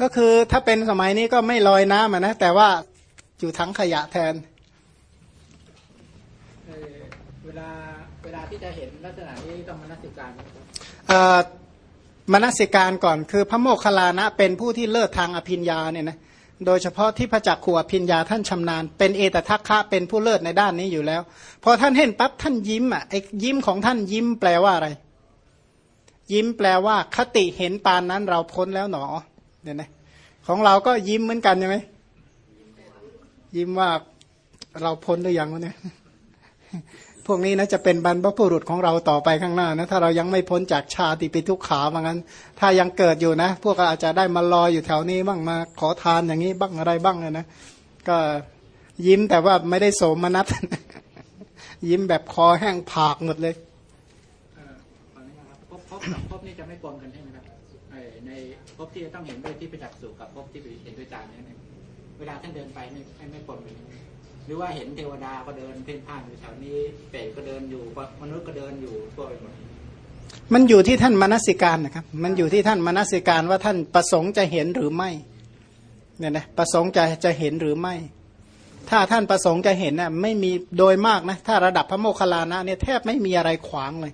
ก็คือถ้าเป็นสมัยนี้ก็ไม่ลอยน้ำอะนะ แต่ว่าอยู่ทั้งขยะแทนเอ่อเวลาเวลาที่จะเห็นลักษณะนี้ต้องมานัสิการไหมครับเอ่อมนสิการก่อนคือพระโมคคัลลานะ เป็นผู้ที่เลิศทางอภิญญาเนี่ยนะโดยเฉพาะที่พระจักขูอภิญญาท่านชำนาญ เป็นเอตทัคคะเป็นผู้เลิศในด้านนี้อยู่แล้ว พอท่านเห็นปั๊บท่านยิ้มอะไอ้ยิ้มของท่านยิ้มแปลว่าอะไร ยิ้มแปลว่า คติเห็นปานนั้นเราพ้นแล้วหนอ เนี่ยนะของเราก็ยิ้มเหมือนกันใช่ไหมยิ้มว่าเราพ้นหรือยังวะเนี่ยพวกนี้นะจะเป็นบรรพบุรุษของเราต่อไปข้างหน้านะถ้าเรายังไม่พ้นจากชาติปิทุกขาว่างั้น ถ้ายังเกิดอยู่นะ พวกอาจจะได้มาลอยอยู่แถวนี้บ้างมาขอทานอย่างนี้บ้างอะไรบ้างนะก็ยิ้มแต่ว่าไม่ได้โสมนัสยิ้มแบบคอแห้งผากหมดเลยเอ่อขออนุญาตครับพภพกับนี่จะไม่ปนกันใช่ไหมครับใน ภพที่จะต้องเห็นด้วยที่ประจักษ์สุกับภพที่เห็นด้วยตาเนี่ยเวลาท่านเดินไปไม่ไม่ไม่ปนกันใช่ไหมหรือว่าเห็นเทวดาก็เดินเพ่นพ่านอยู่แถวนี้เปรตก็เดินอยู่มนุษย์ก็เดินอยู่ทั่วไปหมดมันอยู่ที่ท่านมนสิการนะครับ มันอยู่ที่ท่านมนสิการว่าท่านประสงค์จะเห็นหรือไม่เนี่ยนะประสงค์จะจะเห็นหรือไม่ ถ้าท่านประสงค์จะเห็นน่ะไม่มีโดยมากนะ ถ้าระดับพระโมคคัลลานะเนี่ยแทบไม่มีอะไรขวางเลย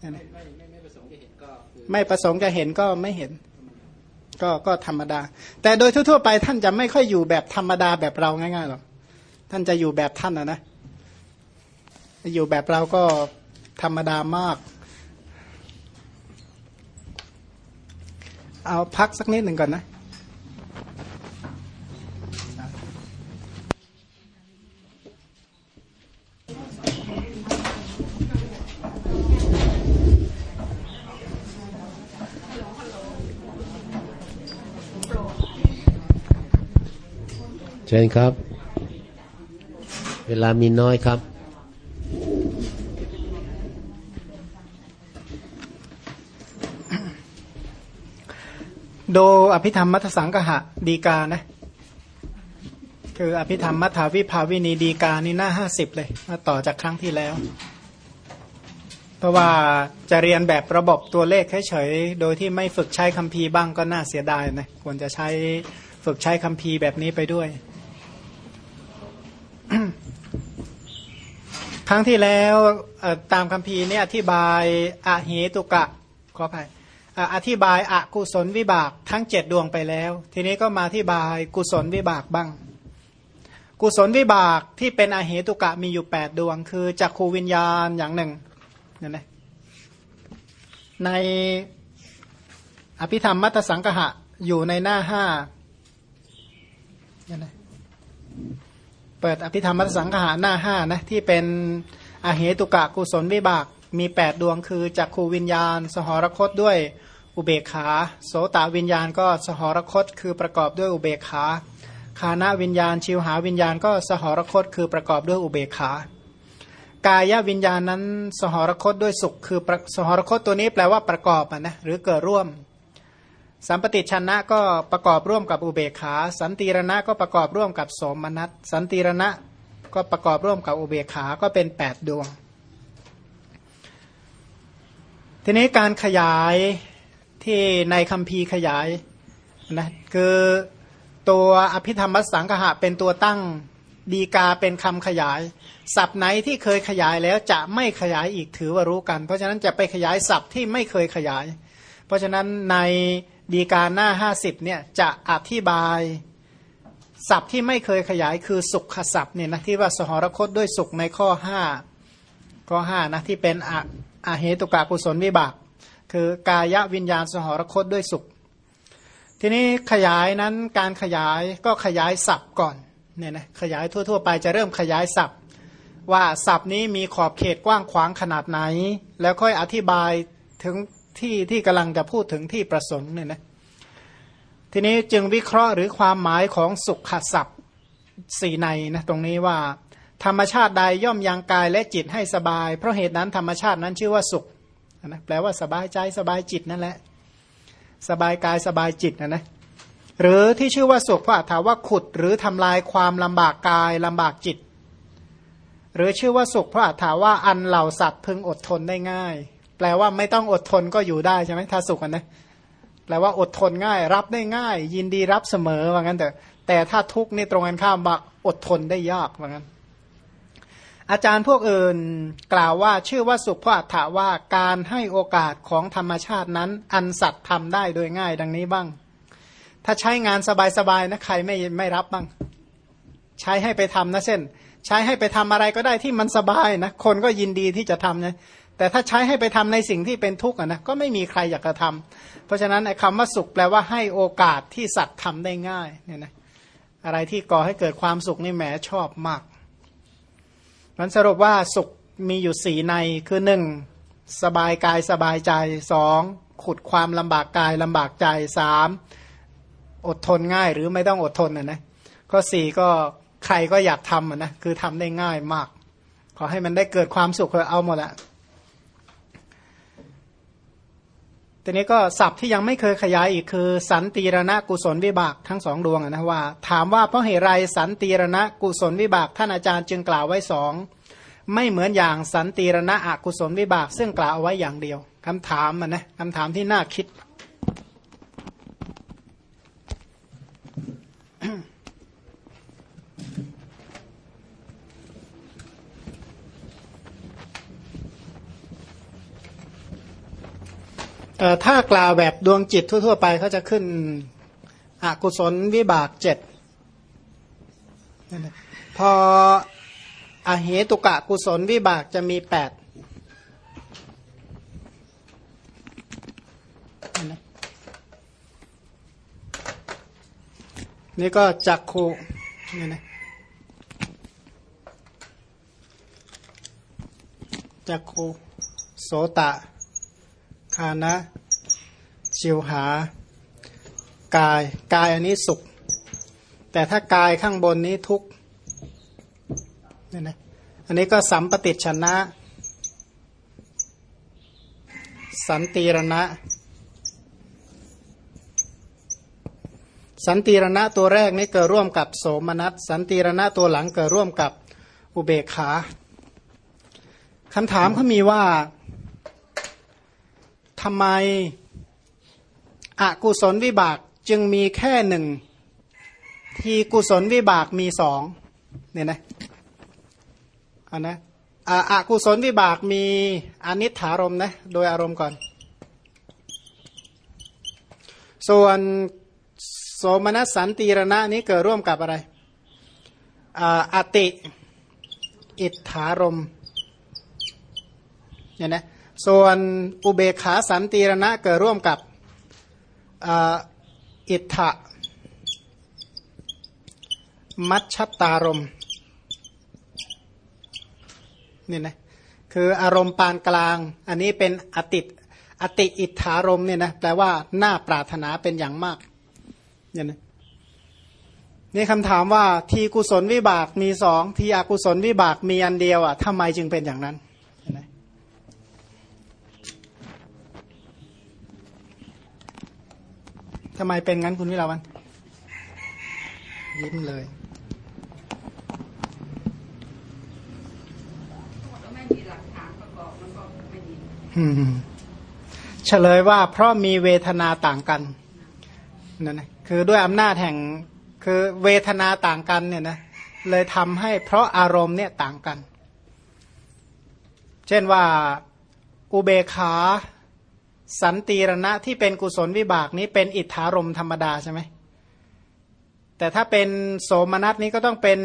เนี่ยนะไม่ไม่ไม่ประสงค์จะเห็นก็คือไม่ประสงค์จะเห็นก็ไม่เห็น ก็ก็ธรรมดา แต่โดยทั่วๆไปท่านจะไม่ค่อยอยู่แบบธรรมดาแบบเราง่ายๆหรอกท่านจะอยู่แบบท่านนะนะอยู่แบบเราก็ธรรมดามาก เอาพักสักนิดหนึ่งก่อนนะ ชิญครับ เวลามีน้อยครับโดอภิธรรมมัทสังกหะดีกานะ คืออภิธรรมมัทาวิภาวินีดีกานี่หน้าห้าสิบเลย มาต่อจากครั้งที่แล้ว เพราะว่าจะเรียนแบบระบบตัวเลขเฉยๆ โดยที่ไม่ฝึกใช้คัมภีร์บ้างก็น่าเสียดายนะ ควรจะใช้ฝึกใช้คัมภีร์แบบนี้ไปด้วย ค รั้งที่แล้วตามคัมภีร์เนี่ยอธิบายอะเหตุกะขออภัยอธิบายอกุศลวิบากทั้งเจ็ดดวงไปแล้ว ทีนี้ก็มาอธิบายกุศลวิบากบ้าง กุศลวิบากที่เป็นอาเหตุกะมีอยู่แปดดวง คือจักขูวิญญาณอย่างหนึ่งนั่นนะในอภิธรรมมัตตสังกหะอยู่ในหน้าห้านั่นนะ เปิดอภิธรรมมัตตสังกหะหน้าห้านะที่เป็นอาเหตุกะกุศลวิบากมีแปดดวงคือจักขูวิญญาณ สหรคตด้วยอุเบกขา โสตวิญญาณก็สหรคตคือประกอบด้วยอุเบกขาคานาวิญญาณ ชิวหาวิญญาณก็สหรคตคือประกอบด้วยอุเบกขากายวิญญาณนั้นสหรคตด้วยสุข คือสหรคตตัวนี้แปลว่าประกอบนะหรือเกิดร่วม สัมปติชนะก็ประกอบร่วมกับอุเบกขา สันติรณะก็ประกอบร่วมกับโสมนัส สันติรณะก็ประกอบร่วมกับอุเบกขา ก็เป็นแปดดวง ทีนี้การขยายที่ในคัมภีร์ขยายนะคือตัวอภิธรรมสังหะเป็นตัวตั้งดีกาเป็นคำขยาย ศัพท์ไหนที่เคยขยายแล้วจะไม่ขยายอีกถือว่ารู้กัน เพราะฉะนั้นจะไปขยายศัพท์ที่ไม่เคยขยาย เพราะฉะนั้นใน ดีการหน้า50เนี่ยจะอธิบายศัพท์ที่ไม่เคยขยายคือสุขศัพท์เนี่ยนะที่ว่าสหรคตด้วยสุขในข้อ5ข้อ5นะที่เป็นออาเหตุกากุศลวิบาก คือกายวิญญาณสหรคตด้วยสุข ทีนี้ขยายนั้นการขยายก็ขยายศัพท์ก่อนเนี่ยนะขยายทั่ว ๆ ไปจะเริ่มขยายศัพท์ ว่าศัพท์นี้มีขอบเขตกว้างขวางขนาดไหน แล้วค่อยอธิบายถึง ที่ที่กำลังจะพูดถึงที่ประสงค์เนี่ยนะทีนี้จึงวิเคราะห์หรือความหมายของสุขศัพท์สี่ในนะตรงนี้ว่า ธรรมชาติใดย่อมยังกายและจิตให้สบาย เพราะเหตุนั้นธรรมชาตินั้นชื่อว่าสุขนะแปลว่าสบายใจสบายจิตนั่นแหละ สบายกายสบายจิตนะนะหรือที่ชื่อว่าสุขเพราะถามว่าขุดหรือทำลายความลำบากกายลำบากจิต หรือชื่อว่าสุขเพราะถามว่าอันเหล่าสัตว์พึงอดทนได้ง่าย แปลว่าไม่ต้องอดทนก็อยู่ได้ใช่ไหมถ้าสุขนะแปลว่าอดทนง่าย รับได้ง่าย ยินดีรับเสมอว่างั้นแต่แต่ถ้าทุกข์นี่ตรงกันข้ามบักอดทนได้ยากว่างั้น อาจารย์พวกอื่นกล่าวว่าชื่อว่าสุขเพราะอัฏฐาว่าการให้โอกาสของธรรมชาตินั้น อันสัตว์ทำได้โดยง่ายดังนี้บ้าง ถ้าใช้งานสบายๆนะใครไม่ไม่รับบ้าง ใช้ให้ไปทำนะเส้นใช้ให้ไปทำอะไรก็ได้ที่มันสบายนะคนก็ยินดีที่จะทำนะ แต่ถ้าใช้ให้ไปทำในสิ่งที่เป็นทุกข์นะก็ไม่มีใครอยากจะทำเพราะฉะนั้นคำว่าสุขแปลว่าให้โอกาสที่สัตว์ทำได้ง่ายเนี่ยนะอะไรที่ก่อให้เกิดความสุขนี่แหมชอบมากมันสรุปว่าสุขมีอยู่สี่ในคือหนึ่งสบายกายสบายใจสองขุดความลำบากกายลำบากใจสามอดทนง่ายหรือไม่ต้องอดทนนะนะก็สี่ก็ใครก็อยากทำนะคือทำได้ง่ายมาก ขอให้มันได้เกิดความสุขเอาหมดละ ทีนี้ก็ศัพท์ที่ยังไม่เคยขยายอีกคือ สันติรณะกุศลวิบากทั้งสองดวงนะว่า ถามว่าเพราะเหตุไรสันติรณะกุศลวิบากท่านอาจารย์จึงกล่าวไว้สองไม่เหมือนอย่างสันติรณะอกุศลวิบาก ซึ่งกล่าวเอาไว้อย่างเดียวคำถามมันนะคำถามที่น่าคิด ถ้ากล่าวแบบดวงจิตทั่ว ๆ ไปเขาจะขึ้นอกุศลวิบากเจ็ดพออเหตุกะกุศลวิบากจะมีแปดนี่ก็จักคูนี่นะจักคูโสตะ คานะชิวหากาย กายอันนี้สุข แต่ถ้ากายข้างบนนี้ทุกเนี่ยนะอันนี้ก็สัมปติชนะ สันติรณะ สันติรณะตัวแรกนี้เกิดร่วมกับโสมนัสสันติรณะตัวหลังเกิดร่วมกับอุเบกขาคำถามเขามีว่า ทำไมอกุศลวิบากจึงมีแค่หนึ่ง ทีกุศลวิบากมีสองเนี่ยนะอันนะอากุศลวิบากมีอนิถารมนะโดยอารมณ์ก่อน ส่วนโสมนัสสันติรณะนี้เกิดร่วมกับอะไรอติ อิทธารมเนี่ยนะ ส่วนอุเบกขาสันติรณะเกิดร่วมกับอิทธะมัชชตารมนี่นะคืออารมณ์ปานกลาง อันนี้เป็นอติอติอิทธารมเนี่ยนะแปลว่าหน้าปรารถนาเป็นอย่างมากเนี่ยนะนี่คำถามว่าทีกุศลวิบากมีสองทีอกุศลวิบากมีอันเดียวอะทำไมจึงเป็นอย่างนั้น ทำไมเป็นงั้นคุณวิลาวัน ยิ้มเลยเฉลยว่าเพราะมีเวทนาต่างกันนั่นนะคือด้วยอำนาจแห่งคือเวทนาต่างกันเนี่ยนะเลยทำให้เพราะอารมณ์เนี่ยต่างกัน เช่นว่าอุเบขา สันติรณะที่เป็นกุศลวิบากนี้เป็นอิทธารมธรรมดาใช่ไหมแต่ถ้าเป็นโสมนัสนี้ก็ต้องเป็น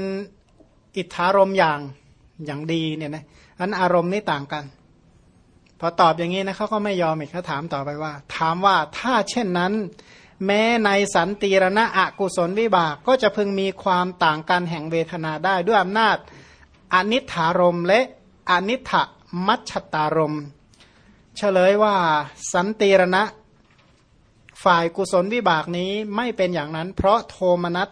อิทธารมอย่างอย่างดีเนี่ยนะอันอารมณ์นี่ต่างกัน พอตอบอย่างนี้นะเขาก็ไม่ยอมอีกเขาถามต่อไปว่า ถามว่าถ้าเช่นนั้น แม้ในสันติรณะอกุศลวิบากก็จะพึงมีความต่างกันแห่งเวทนาได้ด้วยอำนาจอนิถารมและอนิถมัชตารมณ์ เฉลยว่าสันติรณะ ฝ่ายกุศลวิบากนี้ไม่เป็นอย่างนั้น เพราะโทมนัส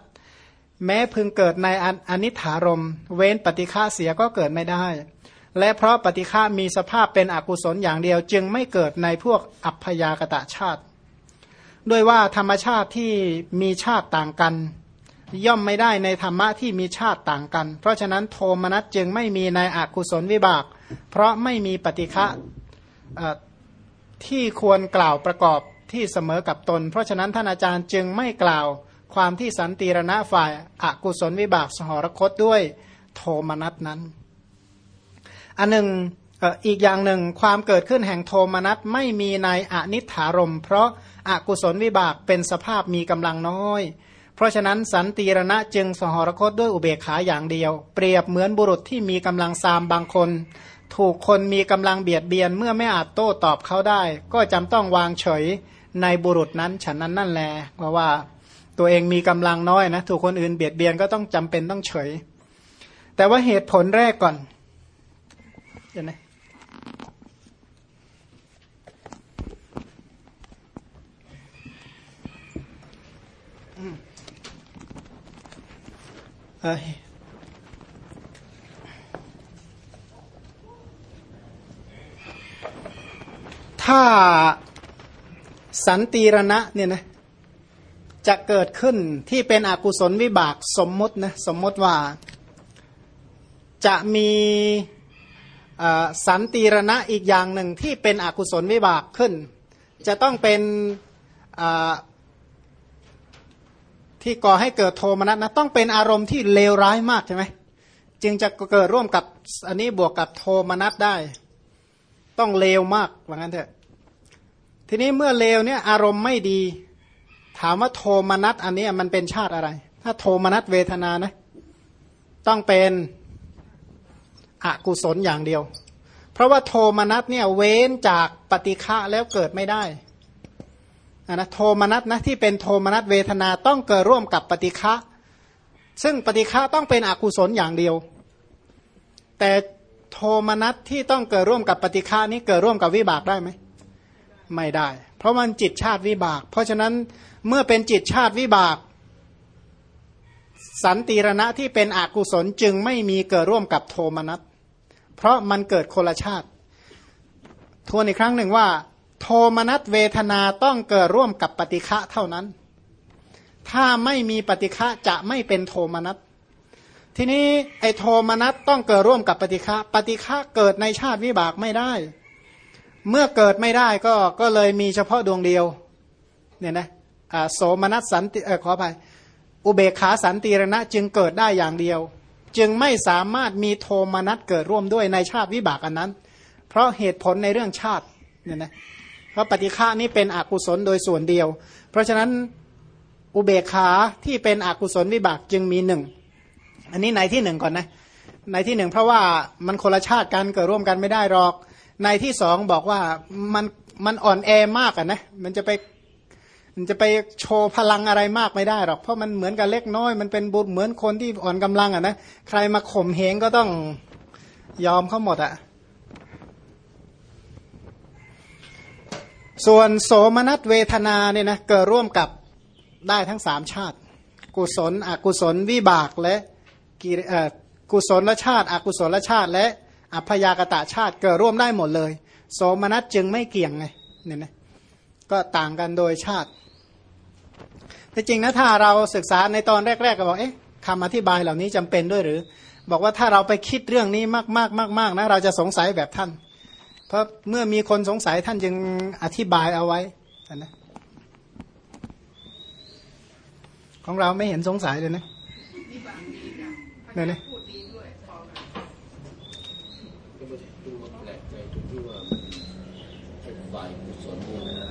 แม้พึงเกิดในอนิถารม เว้นปฏิฆาเสียก็เกิดไม่ได้ และเพราะปฏิฆามีสภาพเป็นอกุศลอย่างเดียว จึงไม่เกิดในพวกอัพยากตะชาติ ด้วยว่าธรรมชาติที่มีชาติต่างกัน ย่อมไม่ได้ในธรรมะที่มีชาติต่างกัน เพราะฉะนั้นโทมนัสจึงไม่มีในอกุศลวิบาก เพราะไม่มีปฏิฆะ ที่ควรกล่าวประกอบที่เสมอกับตน เพราะฉะนั้นท่านอาจารย์จึงไม่กล่าวความที่สันติรณะฝ่ายอากุศลวิบากสหรคตด้วยโทมนัสนั้น อันหนึ่งอีกอย่างหนึ่งความเกิดขึ้นแห่งโทมนัสไม่มีในอนิถารม เพราะอากุศลวิบากเป็นสภาพมีกำลังน้อย เพราะฉะนั้นสันติรณะจึงสหรคตด้วยอุเบกขาอย่างเดียว เปรียบเหมือนบุรุษที่มีกำลังซามบางคน ถูกคนมีกำลังเบียดเบียนเมื่อไม่อาจโต้ตอบเขาได้ ก็จำต้องวางเฉยในบุรุษนั้นฉันนั้นนั่นแหละเพราะว่าตัวเองมีกำลังน้อยนะถูกคนอื่นเบียดเบียนก็ต้องจำเป็นต้องเฉย แต่ว่าเหตุผลแรกก่อนเห็นไหม ถ้าสันติรณะเนี่ยนะจะเกิดขึ้นที่เป็นอกุศลวิบากสมมตินะสมมติว่าจะมีสันติรณะอีกอย่างหนึ่งที่เป็นอกุศลวิบากขึ้น จะต้องเป็นที่ก่อให้เกิดโทมนัสนะต้องเป็นอารมณ์ที่เลวร้ายมากใช่ไหมจึงจะเกิดร่วมกับอันนี้บวกกับโทมนัสได้ ต้องเลวมากว่างั้นเถอะ ทีนี้เมื่อเลวเนี่ยอารมณ์ไม่ดี ถามว่าโทมนัสอันนี้มันเป็นชาติอะไร ถ้าโทมนัสเวทนานะ ต้องเป็นอกุศลอย่างเดียว เพราะว่าโทมนัสเนี่ยเว้นจากปฏิฆะแล้วเกิดไม่ได้นะโทมนัสนะที่เป็นโทมนัสเวทนาต้องเกิดร่วมกับปฏิฆะซึ่งปฏิฆะต้องเป็นอกุศลอย่างเดียว แต่โทมนัสที่ต้องเกิดร่วมกับปฏิฆานี้เกิดร่วมกับวิบากได้ไหม ไม่ได้ เพราะมันจิตชาติวิบาก เพราะฉะนั้นเมื่อเป็นจิตชาติวิบาก สันติรณะที่เป็นอกุศลจึงไม่มีเกิดร่วมกับโทมนัสเพราะมันเกิดคนละชาติทวนอีกครั้งหนึ่งว่า โทมนัสเวทนาต้องเกิดร่วมกับปฏิฆะเท่านั้น ถ้าไม่มีปฏิฆะจะไม่เป็นโทมนัสทีนี้ไอโทมนัสต้องเกิดร่วมกับปฏิฆะปฏิฆะเกิดในชาติวิบากไม่ได้ เมื่อเกิดไม่ได้ก็ก็เลยมีเฉพาะดวงเดียวเนี่ยนะโสมนัสสันติขออภัยอุเบกขาสันติรณะจึงเกิดได้อย่างเดียว จึงไม่สามารถมีโทมนัสเกิดร่วมด้วยในชาติวิบากอันนั้น เพราะเหตุผลในเรื่องชาติเนี่ยนะเพราะปฏิฆานี้เป็นอกุศลโดยส่วนเดียว เพราะฉะนั้นอุเบกขาที่เป็นอกุศลวิบากจึงมีหนึ่งอันนี้ในที่หนึ่งก่อนนะในที่หนึ่งเพราะว่ามันคนละชาติกันเกิดร่วมกันไม่ได้หรอก ในที่สองบอกว่ามันมันอ่อนแอมากอะนะมันจะไปมันจะไปโชว์พลังอะไรมากไม่ได้หรอก เพราะมันเหมือนกับเล็กน้อย มันเป็นบุตรเหมือนคนที่อ่อนกำลังอะนะใครมาข่มเหงก็ต้องยอมเขาหมดอะส่วนโสมนัสเวทนาเนี่ยนะเกิดร่วมกับได้ทั้งสามชาติ กุศล อกุศลวิบากและกิกุศลละชาติ อกุศลละชาติและ อัพยากตะชาติเกิดร่วมได้หมดเลย โสมนัสจึงไม่เกี่ยงไงเนี่ยนะก็ต่างกันโดยชาติแต่จริงนะถ้าเราศึกษาในตอนแรกๆก็บอกเอ๊ะคำอธิบายเหล่านี้จำเป็นด้วยหรือ บอกว่าถ้าเราไปคิดเรื่องนี้มากๆมากๆนะเราจะสงสัยแบบท่าน เพราะเมื่อมีคนสงสัยท่านจึงอธิบายเอาไว้นะของเราไม่เห็นสงสัยเลยนะเนี่ยนะ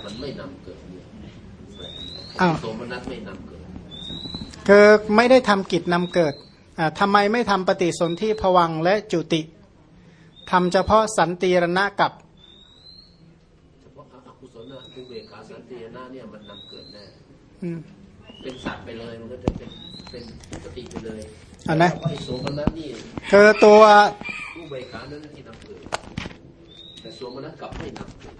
มันไม่นำเกิดอ้าวโสมนัสไม่นำเกิดคือไม่ได้ทำกิจนำเกิดอ่าทำไมไม่ทำปฏิสนธิผวังและจุติทำเฉพาะสันติรณะกับเฉพาะอกุศลนะอุเบกขาสันติรณะเนี่ยมันนำเกิดแน่เป็นสัตว์ไปเลยมันก็จะเป็นเป็นปกติไปเลยอันนะโสมนัสนี่คือตัว เบกขานั้นที่นำเกิดแต่โสมนัสกับไม่นำเกิด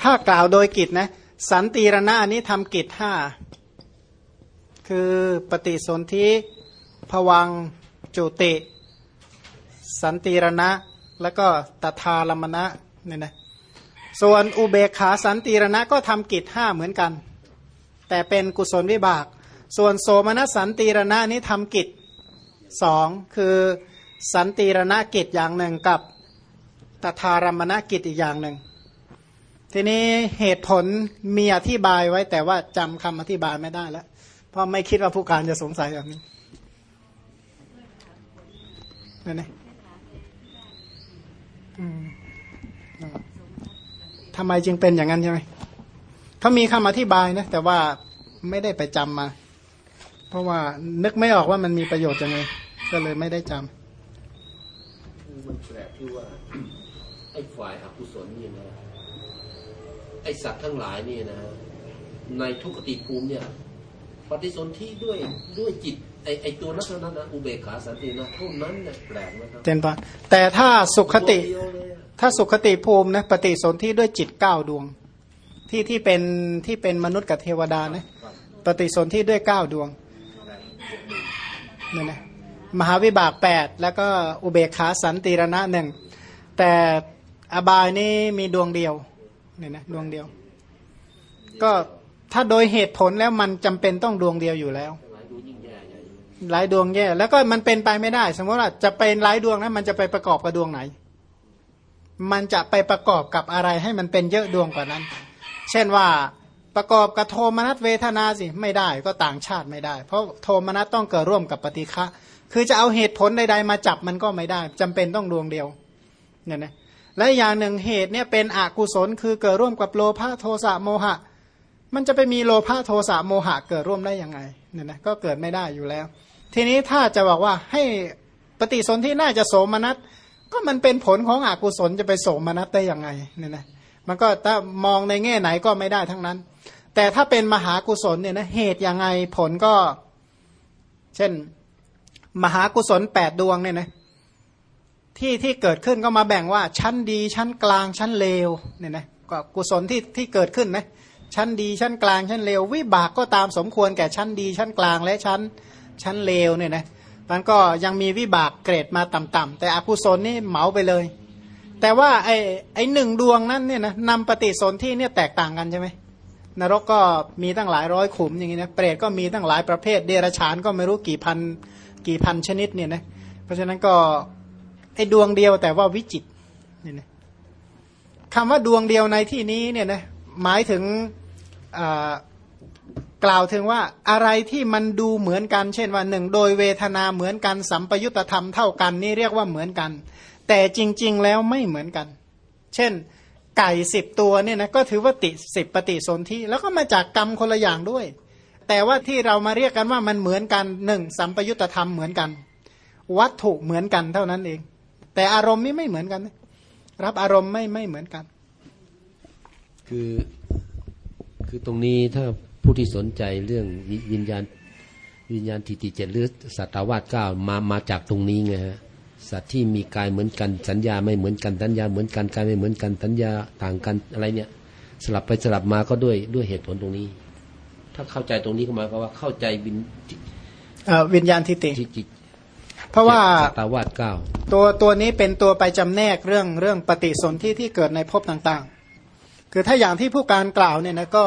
ถ้ากล่าวโดยกิจนะ สันติรณะนี้ทำกิจห้าคือปฏิสนธิผวังจุติ สันติรณะ แล้วก็ตถาลมณะเนี่ยนะส่วนอุเบกขาสันติรณะก็ทำกิจห้าเหมือนกัน แต่เป็นกุศลวิบาก ส่วนโสมนัสสันติรณะนี้ทำกิจสองคือ สันติรณกิจอย่างหนึ่งกับตถารมณกิจอีกอย่างหนึ่ง ทีนี้เหตุผลมีอธิบายไว้แต่ว่าจำคำอธิบายไม่ได้แล้ว เพราะไม่คิดว่าผู้การจะสงสัยแบบนี้นั่นเองทำไมจึงเป็นอย่างนั้นใช่ไหมเขามีคำอธิบายนะ แต่ว่าไม่ได้ไปจำมา เพราะว่านึกไม่ออกว่ามันมีประโยชน์ยังไง ก็เลยไม่ได้จำ คือมันแปลกที่ว่า ไอ้ฝ่ายอกุศลนี่นะ ไอ้สัตว์ทั้งหลายนี่นะ ในทุกขติภูมิเนี่ย ปฏิสนธิด้วยด้วยจิตไอ้ไอ้ตัวนั้นเท่านั้นนะอุเบกขาสันตินะเท่านั้นเนี่ยแปลกนะครับเจนปะแต่ถ้าสุขติตัวเดียวเลยอะถ้าสุขติภูมินะปฏิสนธิด้วยจิตเก้าดวง ที่ที่เป็นที่เป็นมนุษย์กับเทวดานะปฏิสนธิด้วยเก้าดวงเนี่ยนะ มหาวิบากแปดแล้วก็อุเบกขาสันติรณะหนึ่งแต่อบายนี่มีดวงเดียวเนี่ยนะดวงเดียว ก็ถ้าโดยเหตุผลแล้วมันจำเป็นต้องดวงเดียวอยู่แล้วหลายดูยิ่งแย่ใหญ่เลยหลายดวงแย่ แล้วก็มันเป็นไปไม่ได้ สมมติว่าจะเป็นหลายดวงนะมันจะไปประกอบกับดวงไหน มันจะไปประกอบกับอะไรให้มันเป็นเยอะดวงกว่านั้น เช่นว่าประกอบกับโทมนัสเวทนาสิไม่ได้ก็ต่างชาติไม่ได้ เพราะโทมนัสต้องเกิดร่วมกับปฏิฆะ คือจะเอาเหตุผลใดๆมาจับมันก็ไม่ได้จำเป็นต้องดวงเดียวเนี่ยนะและอย่างหนึ่งเหตุเนี่ยเป็นอกุศลคือเกิดร่วมกับโลภะโทสะโมหะ มันจะไปมีโลภะโทสะโมหะเกิดร่วมได้ยังไงเนี่ยนะก็เกิดไม่ได้อยู่แล้ว ทีนี้ถ้าจะบอกว่าให้ปฏิสนธิน่าจะโสมนัสก็มันเป็นผลของอกุศลจะไปโสมนัสได้ยังไงเนี่ยนะมันก็ถ้ามองในแง่ไหนก็ไม่ได้ทั้งนั้น แต่ถ้าเป็นมหากุศลเนี่ยนะเหตุยังไงผลก็ เช่น มหากุศลแปดดวงเนี่ยนะที่ที่เกิดขึ้นก็มาแบ่งว่า ชั้นดีชั้นกลางชั้นเลวเนี่ยนะก็กุศลที่ที่เกิดขึ้นนะชั้นดีชั้นกลางชั้นเลว วิบากก็ตามสมควรแก่ชั้นดีชั้นกลางและชั้นชั้นเลวเนี่ยนะมันก็ยังมีวิบากเกรดมาต่ำๆแต่อกุศลนี่เหมาไปเลย แต่ว่าไอ้ไอ้หนึ่งดวงนั้นเนี่ยนะนำปฏิสนธิเนี่ยแตกต่างกันใช่ไหมนรกก็มีตั้งหลายร้อยขุมอย่างนี้นะเปรตก็มีตั้งหลายประเภท เดรัจฉานก็ไม่รู้กี่พัน กี่พันชนิดเนี่ยนะเพราะฉะนั้นก็ไอ้ดวงเดียวแต่ว่าวิจิตเนี่ยนะคำว่าดวงเดียวในที่นี้เนี่ยนะหมายถึงกล่าวถึงว่าอะไรที่มันดูเหมือนกัน เช่นว่าหนึ่งโดยเวทนาเหมือนกัน สัมปยุตธรรมเท่ากันนี่เรียกว่าเหมือนกัน แต่จริง ๆ แล้วไม่เหมือนกัน เช่นไก่สิบตัวเนี่ยนะก็ถือว่าติสิบปฏิสนธิแล้วก็มาจากกรรมคนละอย่างด้วย แต่ว่าที่เรามาเรียกกันว่ามันเหมือนกันหนึ่งสัมปยุตธรรมเหมือนกัน วัตถุเหมือนกันเท่านั้นเอง แต่อารมณ์นี่ไม่เหมือนกัน รับอารมณ์ไม่ไม่เหมือนกัน คือคือตรงนี้ถ้าผู้ที่สนใจเรื่องวิวิญญาณวิญญาณทิฏฐิเจ็ดหรือสัตวาสเก้ามามาจากตรงนี้ไงฮะสัตว์ที่มีกายเหมือนกันสัญญาไม่เหมือนกันสัญญาเหมือนกันกายไม่เหมือนกันสัญญาต่างกันอะไรเนี่ย สลับไปสลับมาก็ด้วยด้วยเหตุผลตรงนี้ ถ้าเข้าใจตรงนี้ก็หมายความว่าเข้าใจวินเอ่อวิญญาณทิฏฐิที่จิตเพราะว่าสัตวาสเก้าตัวตัวนี้เป็นตัวไปจำแนกเรื่องเรื่องปฏิสนธิที่เกิดในภพต่างๆ คือถ้าอย่างที่ผู้การกล่าวเนี่ยนะก็